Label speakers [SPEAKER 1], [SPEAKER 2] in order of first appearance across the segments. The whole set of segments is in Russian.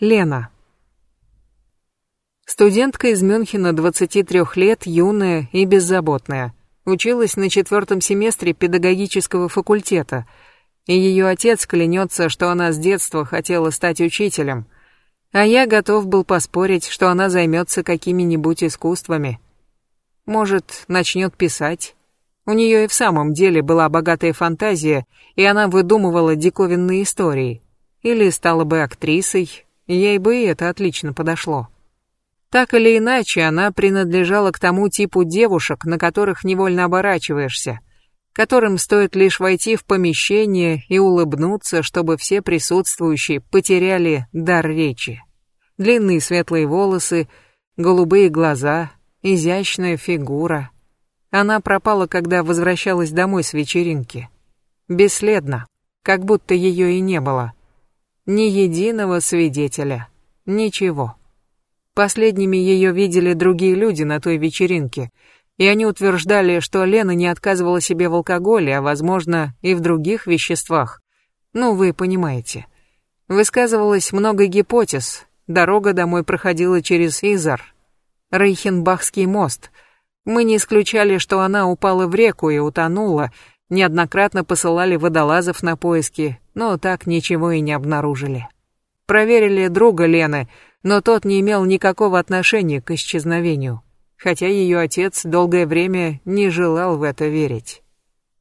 [SPEAKER 1] Лена. Студентка из Мюнхена 23 лет, юная и беззаботная. Училась на четвертом семестре педагогического факультета, и ее отец клянется, что она с детства хотела стать учителем, а я готов был поспорить, что она займется какими-нибудь искусствами. Может, начнет писать. У нее и в самом деле была богатая фантазия, и она выдумывала диковинные истории. Или стала бы актрисой, Ей бы и это отлично подошло. Так или иначе, она принадлежала к тому типу девушек, на которых невольно оборачиваешься, которым стоит лишь войти в помещение и улыбнуться, чтобы все присутствующие потеряли дар речи. Длинные светлые волосы, голубые глаза, изящная фигура. Она пропала, когда возвращалась домой с вечеринки. Бесследно, как будто ее и не было. Ни единого свидетеля. Ничего. Последними ее видели другие люди на той вечеринке, и они утверждали, что Лена не отказывала себе в алкоголе, а, возможно, и в других веществах. Ну, вы понимаете. Высказывалось много гипотез. Дорога домой проходила через Изар, Рейхенбахский мост. Мы не исключали, что она упала в реку и утонула, неоднократно посылали водолазов на поиски, но так ничего и не обнаружили. Проверили друга Лены, но тот не имел никакого отношения к исчезновению, хотя ее отец долгое время не желал в это верить.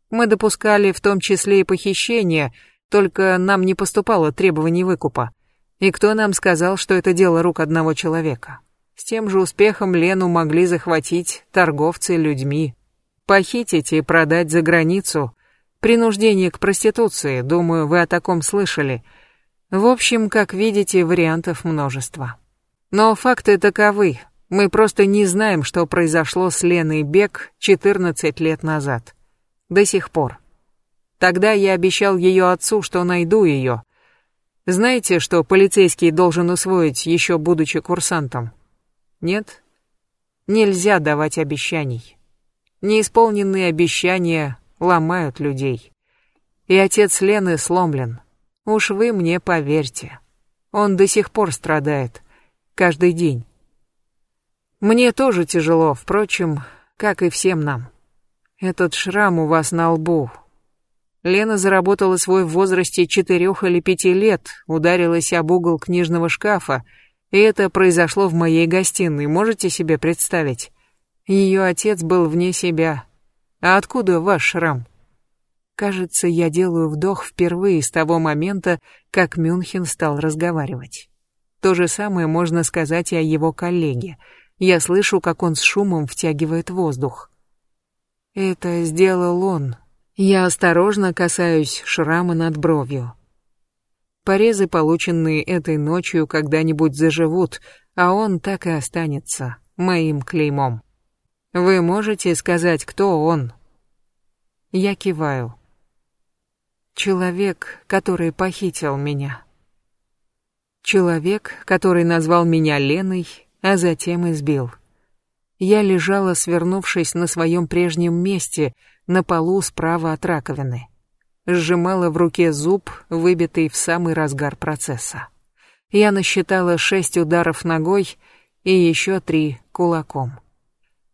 [SPEAKER 1] Мы допускали в том числе и похищение, только нам не поступало требований выкупа. И кто нам сказал, что это дело рук одного человека? С тем же успехом Лену могли захватить торговцы людьми, похитить и продать за границу, Принуждение к проституции, думаю, вы о таком слышали. В общем, как видите, вариантов множество. Но факты таковы. Мы просто не знаем, что произошло с Леной Бек 14 лет назад. До сих пор. Тогда я обещал ее отцу, что найду ее. Знаете, что полицейский должен усвоить, еще будучи курсантом? Нет? Нельзя давать обещаний. Неисполненные обещания ломают людей. И отец Лены сломлен. Уж вы мне поверьте. Он до сих пор страдает. Каждый день. Мне тоже тяжело, впрочем, как и всем нам. Этот шрам у вас на лбу. Лена заработала свой в возрасте четырех или пяти лет, ударилась об угол книжного шкафа, и это произошло в моей гостиной, можете себе представить? Ее отец был вне себя, а откуда ваш шрам? Кажется, я делаю вдох впервые с того момента, как Мюнхен стал разговаривать. То же самое можно сказать и о его коллеге. Я слышу, как он с шумом втягивает воздух. Это сделал он. Я осторожно касаюсь шрама над бровью. Порезы, полученные этой ночью, когда-нибудь заживут, а он так и останется моим клеймом. Вы можете сказать, кто он? Я киваю. Человек, который похитил меня. Человек, который назвал меня Леной, а затем избил. Я лежала, свернувшись на своем прежнем месте, на полу справа от раковины. Сжимала в руке зуб, выбитый в самый разгар процесса. Я насчитала шесть ударов ногой и еще три кулаком.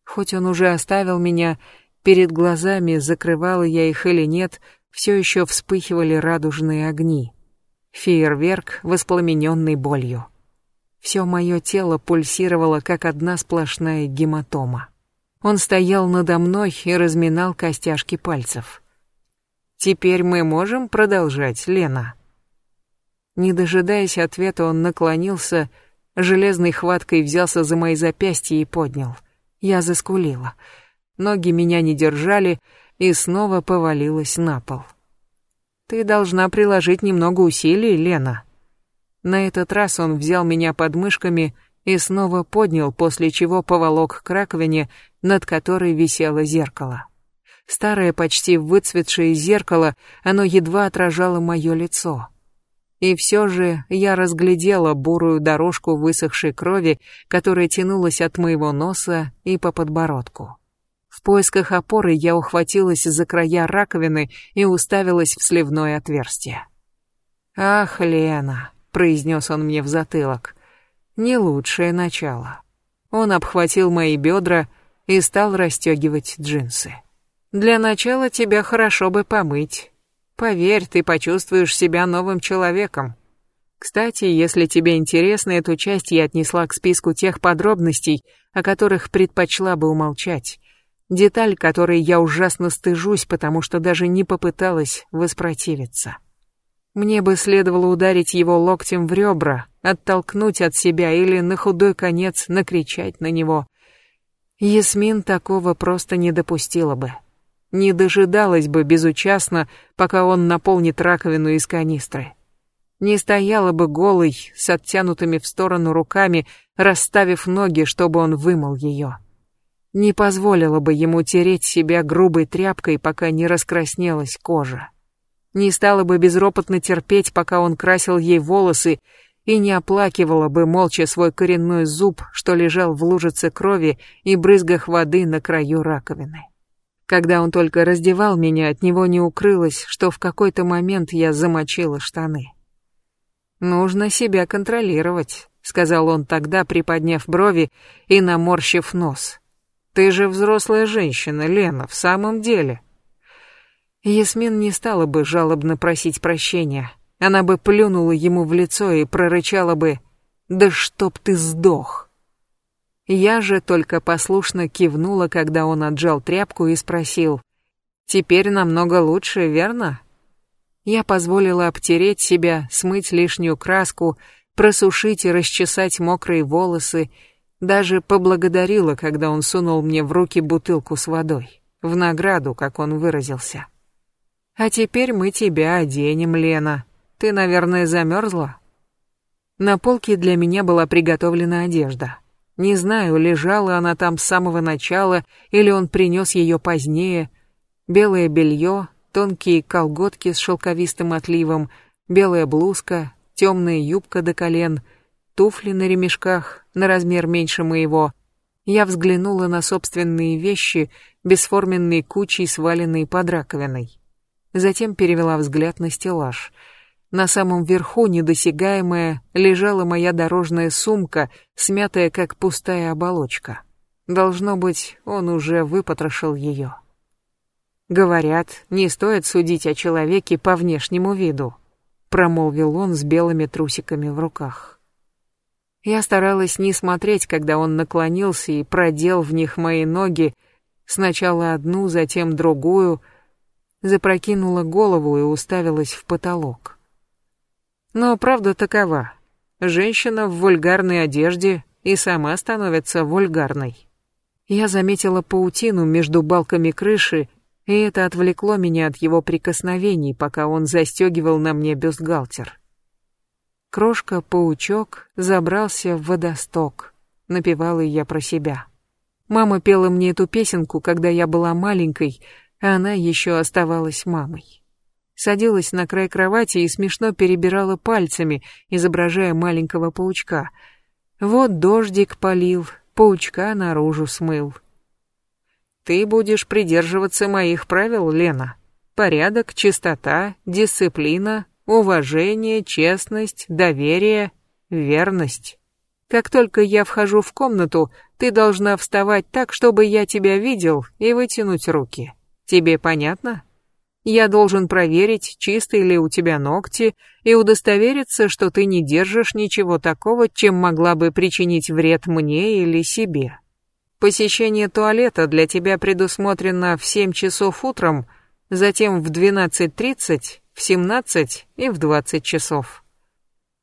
[SPEAKER 1] Хоть он уже оставил меня, перед глазами, закрывала я их или нет, все еще вспыхивали радужные огни. Фейерверк, воспламененный болью. Все мое тело пульсировало, как одна сплошная гематома. Он стоял надо мной и разминал костяшки пальцев. «Теперь мы можем продолжать, Лена?» Не дожидаясь ответа, он наклонился, железной хваткой взялся за мои запястья и поднял — я заскулила. Ноги меня не держали и снова повалилась на пол. Ты должна приложить немного усилий, Лена. На этот раз он взял меня под мышками и снова поднял, после чего поволок к раковине, над которой висело зеркало. Старое, почти выцветшее зеркало, оно едва отражало мое лицо. И все же я разглядела бурую дорожку высохшей крови, которая тянулась от моего носа и по подбородку. В поисках опоры я ухватилась за края раковины и уставилась в сливное отверстие. Ах, Лена, произнес он мне в затылок. Не лучшее начало. Он обхватил мои бедра и стал расстегивать джинсы. Для начала тебя хорошо бы помыть. Поверь, ты почувствуешь себя новым человеком. Кстати, если тебе интересно, эту часть я отнесла к списку тех подробностей, о которых предпочла бы умолчать. Деталь, которой я ужасно стыжусь, потому что даже не попыталась воспротивиться. Мне бы следовало ударить его локтем в ребра, оттолкнуть от себя или на худой конец накричать на него. Ясмин такого просто не допустила бы не дожидалась бы безучастно, пока он наполнит раковину из канистры. Не стояла бы голой, с оттянутыми в сторону руками, расставив ноги, чтобы он вымыл ее. Не позволила бы ему тереть себя грубой тряпкой, пока не раскраснелась кожа. Не стала бы безропотно терпеть, пока он красил ей волосы, и не оплакивала бы молча свой коренной зуб, что лежал в лужице крови и брызгах воды на краю раковины. Когда он только раздевал меня, от него не укрылось, что в какой-то момент я замочила штаны. «Нужно себя контролировать», — сказал он тогда, приподняв брови и наморщив нос. «Ты же взрослая женщина, Лена, в самом деле». Ясмин не стала бы жалобно просить прощения. Она бы плюнула ему в лицо и прорычала бы «Да чтоб ты сдох!» Я же только послушно кивнула, когда он отжал тряпку и спросил. «Теперь намного лучше, верно?» Я позволила обтереть себя, смыть лишнюю краску, просушить и расчесать мокрые волосы, даже поблагодарила, когда он сунул мне в руки бутылку с водой, в награду, как он выразился. «А теперь мы тебя оденем, Лена. Ты, наверное, замерзла?» На полке для меня была приготовлена одежда. Не знаю, лежала она там с самого начала или он принес ее позднее. Белое белье, тонкие колготки с шелковистым отливом, белая блузка, темная юбка до колен, туфли на ремешках на размер меньше моего. Я взглянула на собственные вещи, бесформенные кучей, сваленные под раковиной. Затем перевела взгляд на стеллаж — на самом верху, недосягаемая, лежала моя дорожная сумка, смятая как пустая оболочка. Должно быть, он уже выпотрошил ее. Говорят, не стоит судить о человеке по внешнему виду, промолвил он с белыми трусиками в руках. Я старалась не смотреть, когда он наклонился и продел в них мои ноги, сначала одну, затем другую, запрокинула голову и уставилась в потолок. Но правда такова. Женщина в вульгарной одежде и сама становится вульгарной. Я заметила паутину между балками крыши, и это отвлекло меня от его прикосновений, пока он застегивал на мне бюстгальтер. Крошка-паучок забрался в водосток, напевала я про себя. Мама пела мне эту песенку, когда я была маленькой, а она еще оставалась мамой садилась на край кровати и смешно перебирала пальцами, изображая маленького паучка. Вот дождик полил, паучка наружу смыл. Ты будешь придерживаться моих правил, Лена. Порядок, чистота, дисциплина, уважение, честность, доверие, верность. Как только я вхожу в комнату, ты должна вставать так, чтобы я тебя видел, и вытянуть руки. Тебе понятно? Я должен проверить, чистые ли у тебя ногти, и удостовериться, что ты не держишь ничего такого, чем могла бы причинить вред мне или себе. Посещение туалета для тебя предусмотрено в 7 часов утром, затем в 12.30, в 17 и в 20 часов.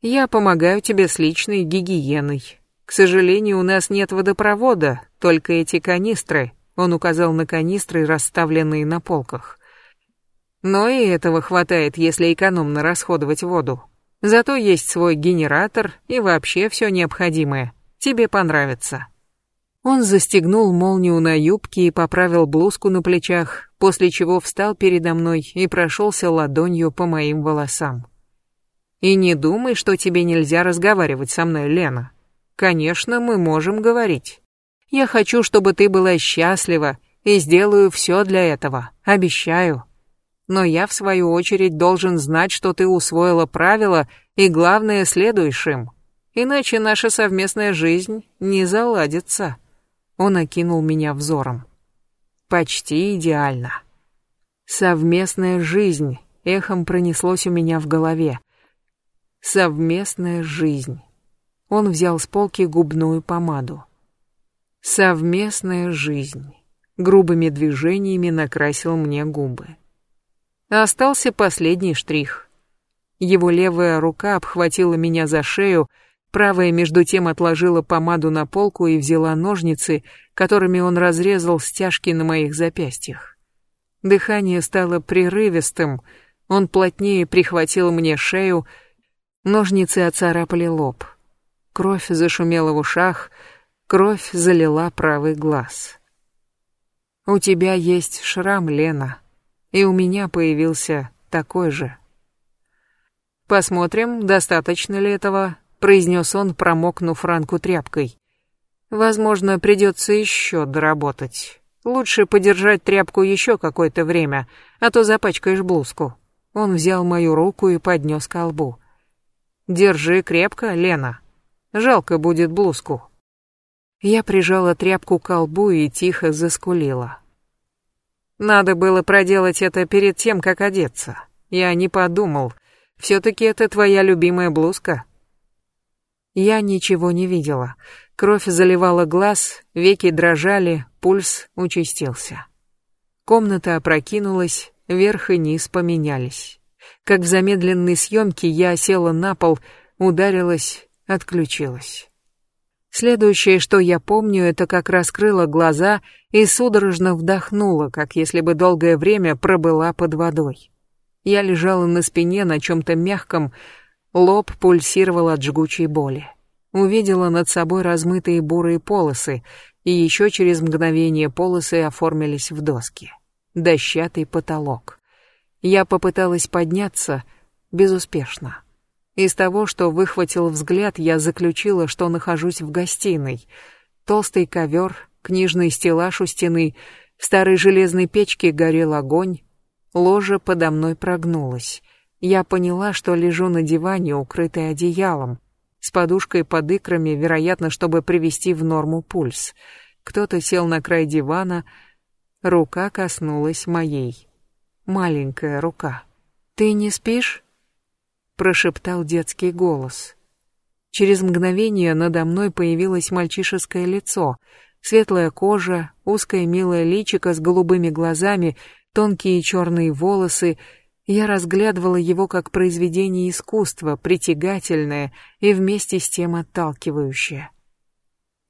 [SPEAKER 1] Я помогаю тебе с личной гигиеной. К сожалению, у нас нет водопровода, только эти канистры. Он указал на канистры, расставленные на полках. Но и этого хватает, если экономно расходовать воду. Зато есть свой генератор и вообще все необходимое. Тебе понравится. Он застегнул молнию на юбке и поправил блузку на плечах, после чего встал передо мной и прошелся ладонью по моим волосам. И не думай, что тебе нельзя разговаривать со мной, Лена. Конечно, мы можем говорить. Я хочу, чтобы ты была счастлива, и сделаю все для этого, обещаю но я, в свою очередь, должен знать, что ты усвоила правила И главное, следуешь им. Иначе наша совместная жизнь не заладится. Он окинул меня взором. Почти идеально. Совместная жизнь эхом пронеслось у меня в голове. Совместная жизнь. Он взял с полки губную помаду. Совместная жизнь. Грубыми движениями накрасил мне губы. Остался последний штрих. Его левая рука обхватила меня за шею, правая между тем отложила помаду на полку и взяла ножницы, которыми он разрезал стяжки на моих запястьях. Дыхание стало прерывистым, он плотнее прихватил мне шею, ножницы оцарапали лоб. Кровь зашумела в ушах, кровь залила правый глаз. «У тебя есть шрам, Лена, и у меня появился такой же». «Посмотрим, достаточно ли этого», — произнес он, промокнув ранку тряпкой. «Возможно, придется еще доработать. Лучше подержать тряпку еще какое-то время, а то запачкаешь блузку». Он взял мою руку и поднес к лбу. «Держи крепко, Лена. Жалко будет блузку». Я прижала тряпку к лбу и тихо заскулила. Надо было проделать это перед тем, как одеться. Я не подумал, все-таки это твоя любимая блузка. Я ничего не видела. Кровь заливала глаз, веки дрожали, пульс участился. Комната опрокинулась, верх и низ поменялись. Как в замедленной съемке я села на пол, ударилась, отключилась. Следующее, что я помню, это как раскрыла глаза и судорожно вдохнула, как если бы долгое время пробыла под водой. Я лежала на спине на чем-то мягком, лоб пульсировал от жгучей боли. Увидела над собой размытые бурые полосы, и еще через мгновение полосы оформились в доски. Дощатый потолок. Я попыталась подняться, безуспешно. Из того, что выхватил взгляд, я заключила, что нахожусь в гостиной. Толстый ковер, книжный стеллаж у стены, в старой железной печке горел огонь, Ложа подо мной прогнулась. Я поняла, что лежу на диване, укрытой одеялом, с подушкой под икрами, вероятно, чтобы привести в норму пульс. Кто-то сел на край дивана, рука коснулась моей. Маленькая рука. «Ты не спишь?» Прошептал детский голос. Через мгновение надо мной появилось мальчишеское лицо, светлая кожа, узкое милое личико с голубыми глазами, тонкие черные волосы. Я разглядывала его как произведение искусства, притягательное и вместе с тем отталкивающее.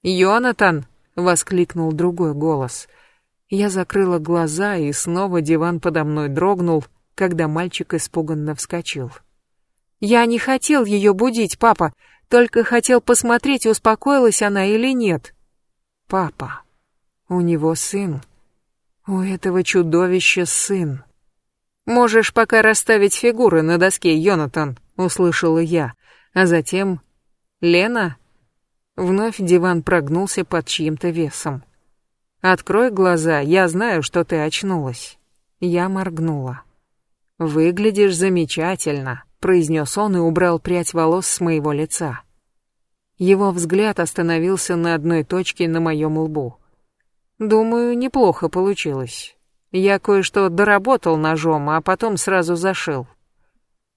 [SPEAKER 1] «Йонатан!» — воскликнул другой голос. Я закрыла глаза, и снова диван подо мной дрогнул, когда мальчик испуганно вскочил. «Я не хотел ее будить, папа, только хотел посмотреть, успокоилась она или нет». «Папа, у него сын», у этого чудовища сын. Можешь пока расставить фигуры на доске, Йонатан, услышала я, а затем Лена. Вновь диван прогнулся под чьим-то весом. Открой глаза, я знаю, что ты очнулась. Я моргнула. Выглядишь замечательно, произнес он и убрал прядь волос с моего лица. Его взгляд остановился на одной точке на моем лбу. Думаю, неплохо получилось. Я кое-что доработал ножом, а потом сразу зашил.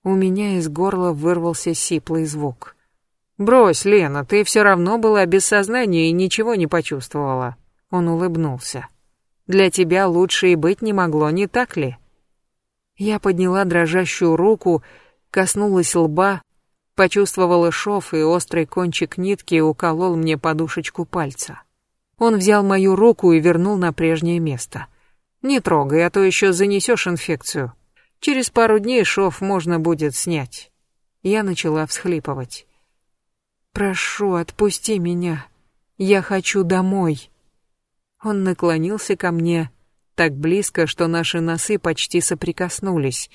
[SPEAKER 1] У меня из горла вырвался сиплый звук. «Брось, Лена, ты все равно была без сознания и ничего не почувствовала». Он улыбнулся. «Для тебя лучше и быть не могло, не так ли?» Я подняла дрожащую руку, коснулась лба, почувствовала шов, и острый кончик нитки уколол мне подушечку пальца. Он взял мою руку и вернул на прежнее место. «Не трогай, а то еще занесешь инфекцию. Через пару дней шов можно будет снять». Я начала всхлипывать. «Прошу, отпусти меня. Я хочу домой». Он наклонился ко мне так близко, что наши носы почти соприкоснулись.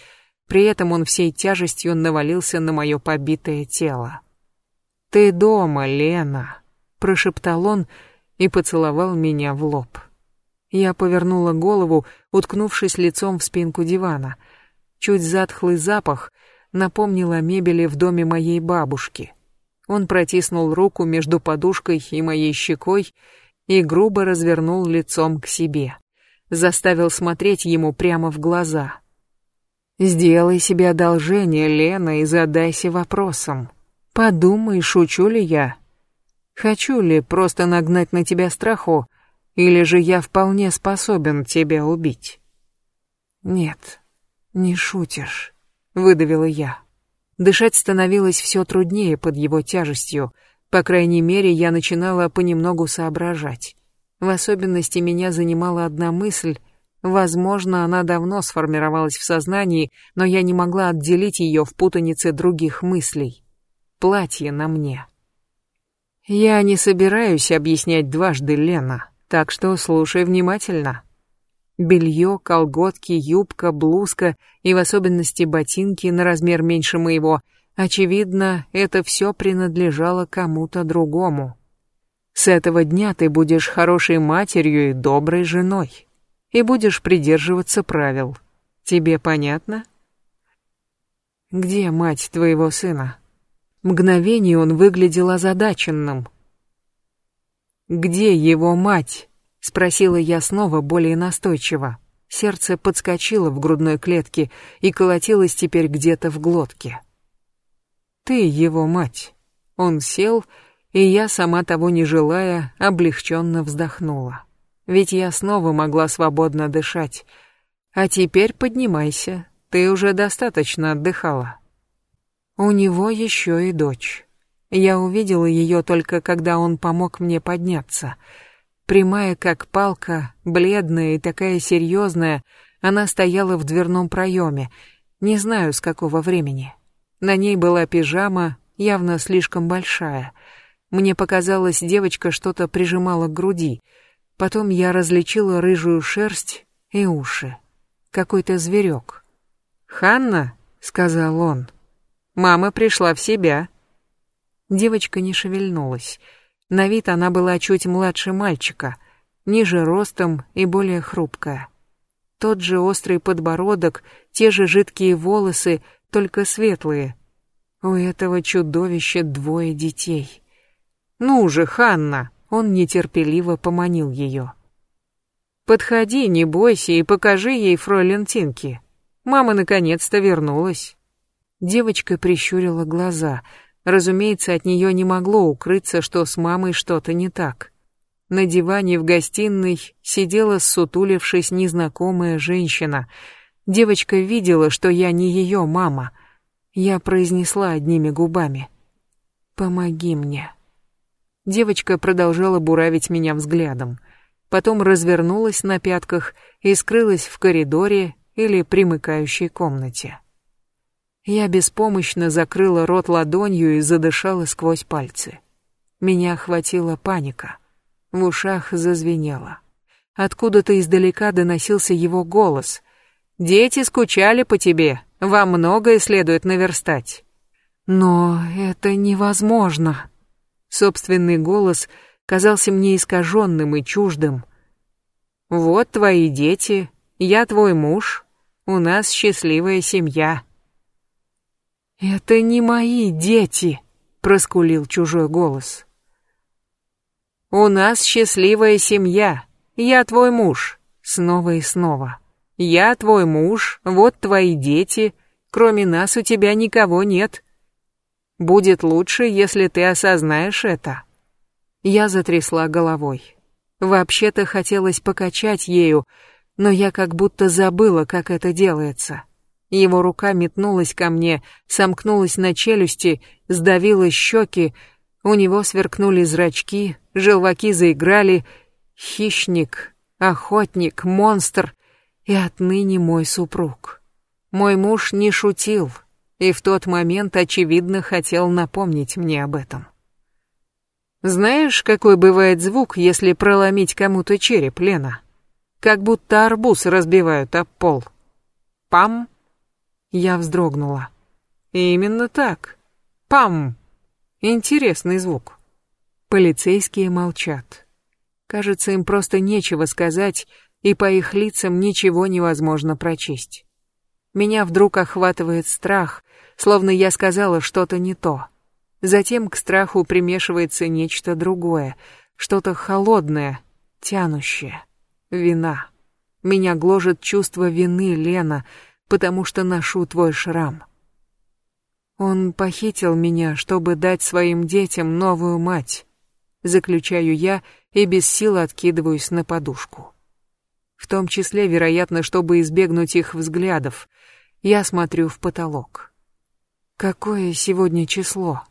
[SPEAKER 1] При этом он всей тяжестью навалился на мое побитое тело. «Ты дома, Лена», — прошептал он, — и поцеловал меня в лоб. Я повернула голову, уткнувшись лицом в спинку дивана. Чуть затхлый запах, напомнил о мебели в доме моей бабушки. Он протиснул руку между подушкой и моей щекой и грубо развернул лицом к себе. Заставил смотреть ему прямо в глаза. «Сделай себе одолжение, Лена, и задайся вопросом. Подумай, шучу ли я? Хочу ли просто нагнать на тебя страху, или же я вполне способен тебя убить?» «Нет, не шутишь», — выдавила я. Дышать становилось все труднее под его тяжестью. По крайней мере, я начинала понемногу соображать. В особенности меня занимала одна мысль. Возможно, она давно сформировалась в сознании, но я не могла отделить ее в путанице других мыслей. Платье на мне. Я не собираюсь объяснять дважды, Лена, так что слушай внимательно. Белье, колготки, юбка, блузка и в особенности ботинки на размер меньше моего. Очевидно, это все принадлежало кому-то другому. С этого дня ты будешь хорошей матерью и доброй женой. И будешь придерживаться правил. Тебе понятно? Где мать твоего сына? Мгновение он выглядел озадаченным. Где его мать? Спросила я снова более настойчиво. Сердце подскочило в грудной клетке и колотилось теперь где-то в глотке. «Ты его мать». Он сел, и я, сама того не желая, облегченно вздохнула. Ведь я снова могла свободно дышать. А теперь поднимайся, ты уже достаточно отдыхала. У него еще и дочь. Я увидела ее только когда он помог мне подняться — Прямая как палка, бледная и такая серьезная, она стояла в дверном проеме, не знаю с какого времени. На ней была пижама, явно слишком большая. Мне показалось, девочка что-то прижимала к груди. Потом я различила рыжую шерсть и уши. Какой-то зверек. «Ханна», — сказал он, — «мама пришла в себя». Девочка не шевельнулась. На вид она была чуть младше мальчика, ниже ростом и более хрупкая. Тот же острый подбородок, те же жидкие волосы, только светлые. У этого чудовища двое детей. «Ну же, Ханна!» — он нетерпеливо поманил ее. «Подходи, не бойся, и покажи ей фройлен Тинки. Мама наконец-то вернулась». Девочка прищурила глаза — Разумеется, от нее не могло укрыться, что с мамой что-то не так. На диване в гостиной сидела, сутулившись, незнакомая женщина. Девочка видела, что я не ее мама. Я произнесла одними губами. «Помоги мне». Девочка продолжала буравить меня взглядом. Потом развернулась на пятках и скрылась в коридоре или примыкающей комнате. Я беспомощно закрыла рот ладонью и задышала сквозь пальцы. Меня охватила паника. В ушах зазвенело. Откуда-то издалека доносился его голос. «Дети скучали по тебе, вам многое следует наверстать». «Но это невозможно». Собственный голос казался мне искаженным и чуждым. «Вот твои дети, я твой муж, у нас счастливая семья». «Это не мои дети», — проскулил чужой голос. «У нас счастливая семья. Я твой муж». Снова и снова. «Я твой муж, вот твои дети. Кроме нас у тебя никого нет. Будет лучше, если ты осознаешь это». Я затрясла головой. Вообще-то хотелось покачать ею, но я как будто забыла, как это делается. Его рука метнулась ко мне, сомкнулась на челюсти, сдавила щеки. У него сверкнули зрачки, желваки заиграли. Хищник, охотник, монстр и отныне мой супруг. Мой муж не шутил, и в тот момент, очевидно, хотел напомнить мне об этом. Знаешь, какой бывает звук, если проломить кому-то череп, Лена? Как будто арбуз разбивают об пол. Пам! Я вздрогнула. Именно так. Пам! Интересный звук. Полицейские молчат. Кажется, им просто нечего сказать, и по их лицам ничего невозможно прочесть. Меня вдруг охватывает страх, словно я сказала что-то не то. Затем к страху примешивается нечто другое, что-то холодное, тянущее. Вина. Меня гложет чувство вины, Лена, потому что ношу твой шрам. Он похитил меня, чтобы дать своим детям новую мать. Заключаю я и без сил откидываюсь на подушку. В том числе, вероятно, чтобы избегнуть их взглядов. Я смотрю в потолок. Какое сегодня число?